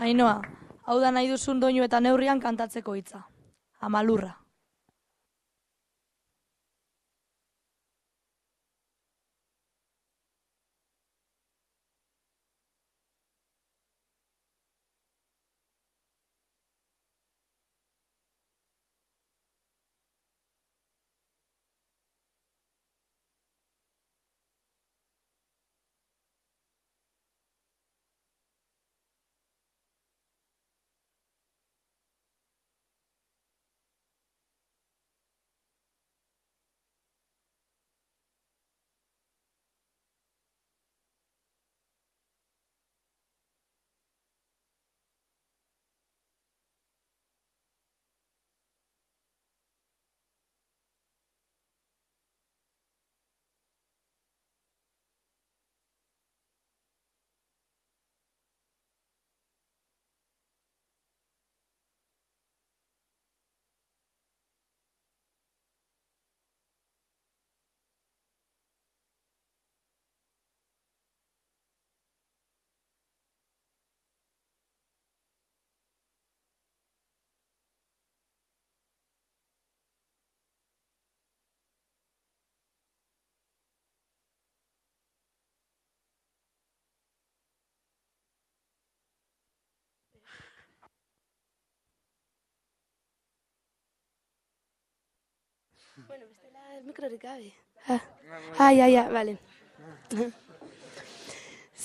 Ainoa, hau da nahi duzun doinu eta neurrian kantatzeko hitza. Amalurra. Bueno, bestela el mikrorik gabe. Ah, ai, ai, ai, vale.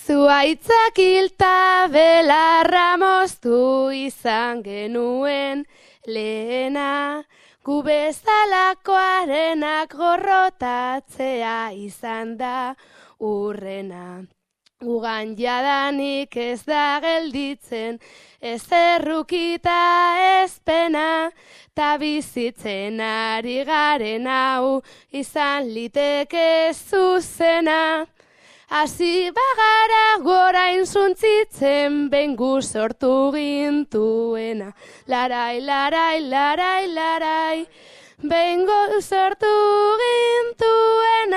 Zuaitzak hilta belarra moztu izan genuen lehena, gu bezalakoarenak gorrotatzea izan da urrena. Ugan jadanik ez da gelditzen, ez errukita ez pena, ta bizitzen ari garen hau izan liteke zuzena. Hasi bagara gorain zuntzitzen bengu sortu gintuena. Larai, larai, larai, larai, bengo sortu gintuena.